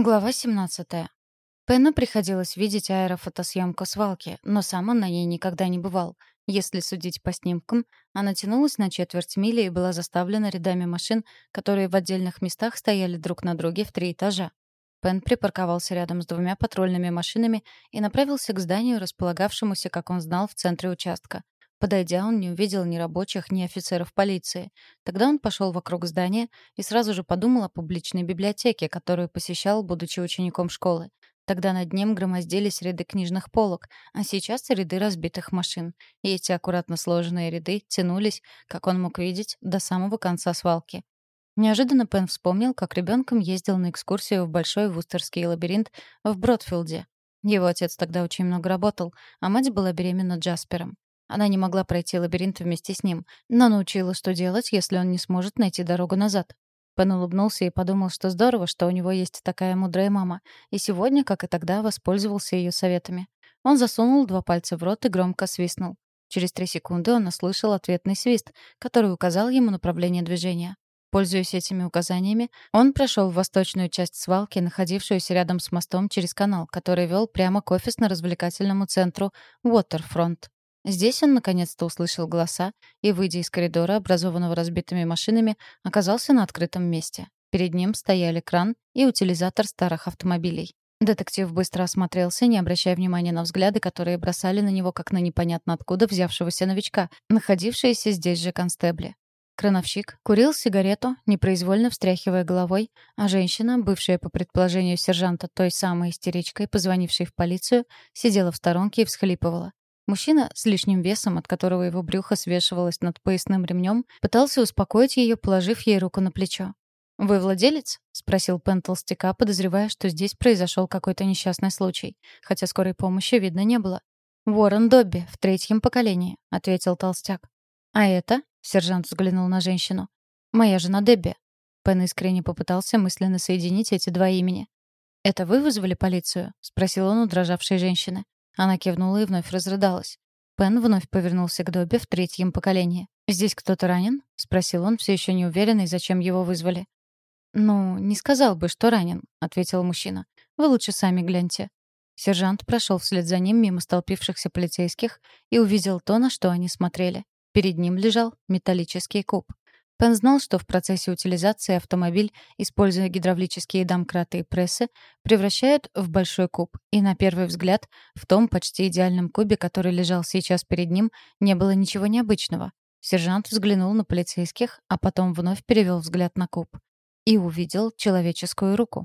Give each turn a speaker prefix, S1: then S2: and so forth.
S1: Глава 17. Пену приходилось видеть аэрофотосъемку свалки, но сам он на ней никогда не бывал. Если судить по снимкам, она тянулась на четверть мили и была заставлена рядами машин, которые в отдельных местах стояли друг на друге в три этажа. Пен припарковался рядом с двумя патрульными машинами и направился к зданию, располагавшемуся, как он знал, в центре участка. Подойдя, он не увидел ни рабочих, ни офицеров полиции. Тогда он пошел вокруг здания и сразу же подумал о публичной библиотеке, которую посещал, будучи учеником школы. Тогда над ним громоздились ряды книжных полок, а сейчас ряды разбитых машин. И эти аккуратно сложенные ряды тянулись, как он мог видеть, до самого конца свалки. Неожиданно Пен вспомнил, как ребенком ездил на экскурсию в большой вустерский лабиринт в Бродфилде. Его отец тогда очень много работал, а мать была беременна Джаспером. Она не могла пройти лабиринт вместе с ним, но научила, что делать, если он не сможет найти дорогу назад. Пен улыбнулся и подумал, что здорово, что у него есть такая мудрая мама, и сегодня, как и тогда, воспользовался ее советами. Он засунул два пальца в рот и громко свистнул. Через три секунды он услышал ответный свист, который указал ему направление движения. Пользуясь этими указаниями, он прошел в восточную часть свалки, находившуюся рядом с мостом через канал, который вел прямо к офисно-развлекательному центру Waterfront. Здесь он наконец-то услышал голоса и, выйдя из коридора, образованного разбитыми машинами, оказался на открытом месте. Перед ним стояли кран и утилизатор старых автомобилей. Детектив быстро осмотрелся, не обращая внимания на взгляды, которые бросали на него как на непонятно откуда взявшегося новичка, находившиеся здесь же констебли. Крановщик курил сигарету, непроизвольно встряхивая головой, а женщина, бывшая по предположению сержанта той самой истеричкой, позвонившей в полицию, сидела в сторонке и всхлипывала. Мужчина с лишним весом, от которого его брюхо свешивалось над поясным ремнем, пытался успокоить ее, положив ей руку на плечо. «Вы владелец?» — спросил Пен толстяка, подозревая, что здесь произошел какой-то несчастный случай, хотя скорой помощи видно не было. «Уоррен Добби, в третьем поколении», — ответил толстяк. «А это?» — сержант взглянул на женщину. «Моя жена Дебби». Пен искренне попытался мысленно соединить эти два имени. «Это вы вызвали полицию?» — спросил он у дрожавшей женщины. Она кивнула и вновь разрыдалась. Пен вновь повернулся к Добби в третьем поколении. «Здесь кто-то ранен?» — спросил он, все еще не уверенный, зачем его вызвали. «Ну, не сказал бы, что ранен», — ответил мужчина. «Вы лучше сами гляньте». Сержант прошел вслед за ним мимо столпившихся полицейских и увидел то, на что они смотрели. Перед ним лежал металлический куб. Пен знал, что в процессе утилизации автомобиль, используя гидравлические домкраты и прессы, превращают в большой куб, и на первый взгляд в том почти идеальном кубе, который лежал сейчас перед ним, не было ничего необычного. Сержант взглянул на полицейских, а потом вновь перевел взгляд на куб и увидел человеческую руку.